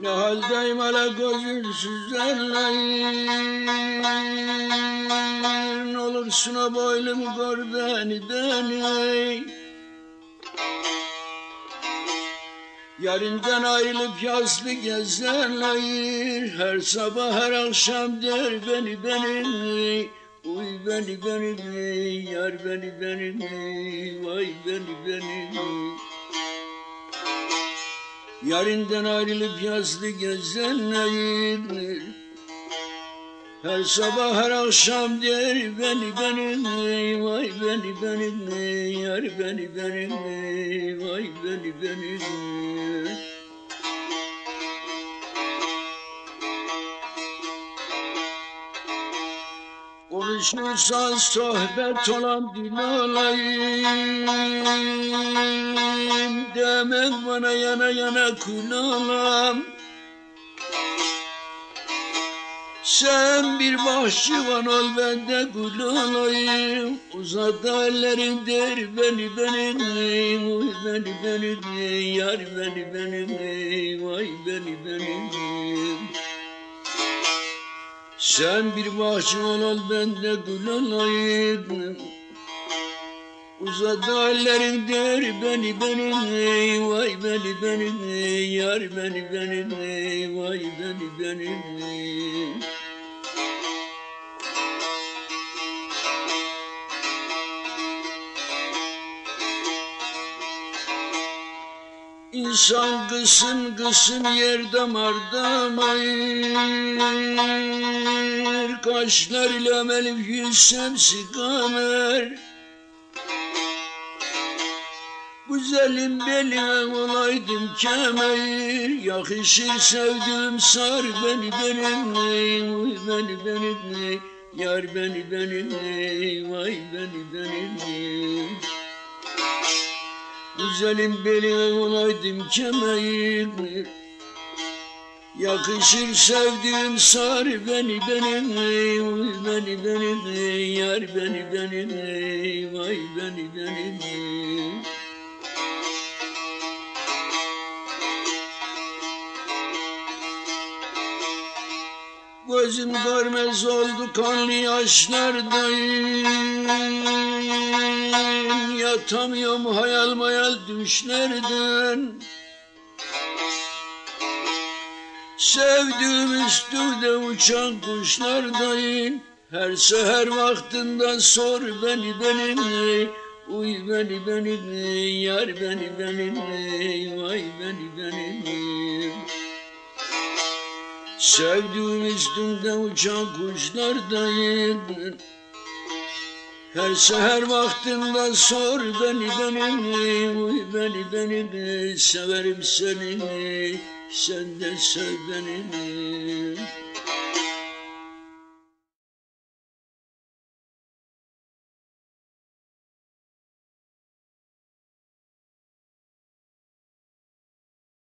Ne haldeyim hala gözün süzerleyin Olursun o boylum gör beni beni. Yarından ayrılıp yazlı gezerler. Her sabah her akşam der beni beni. Uy beni beni yar beni beni. Vay beni beni Yarından ayrılıp yazlı gezenler Her sabah her akşam der beni beni Vay beni beni yar beni beni Vay beni beni Konuşursan sohbet olan dil olayım Demek bana yana yana kul olam Sen bir bahçıvan ol ben de gül olayım Uzat ellerin der beni beni Uy beni beni yar beni beni Vay beni beni sen bir bahçıvan ol ben de gül olayım Uzat ellerin der beni beni Vay beni beni yar beni beni Vay beni beni İnsan kısım kısım yer damar damar Kaşlar ile melif yüz şemsi kamer Güzelim beline olaydım kemer Yakışır sevdiğim sar beni benim Uy beni benim Yar beni benim Vay beni benim Güzelim beline olaydım kemer Yakışır sevdiğim sar beni benim beni benim Yar beni benim Vay beni benim Gözüm görmez oldu kanlı yaşlardan Yatamıyorum hayal mayal düşlerden Sevdiğim üstünde uçan kuşlardan Her seher vaktinden sor beni beni Uy beni beni yar beni beni Vay beni beni Sevdiğim üstünde uçan kuşlardayım Her seher vaktinden sor beni beni Uy beni beni Severim seni Sen de sev beni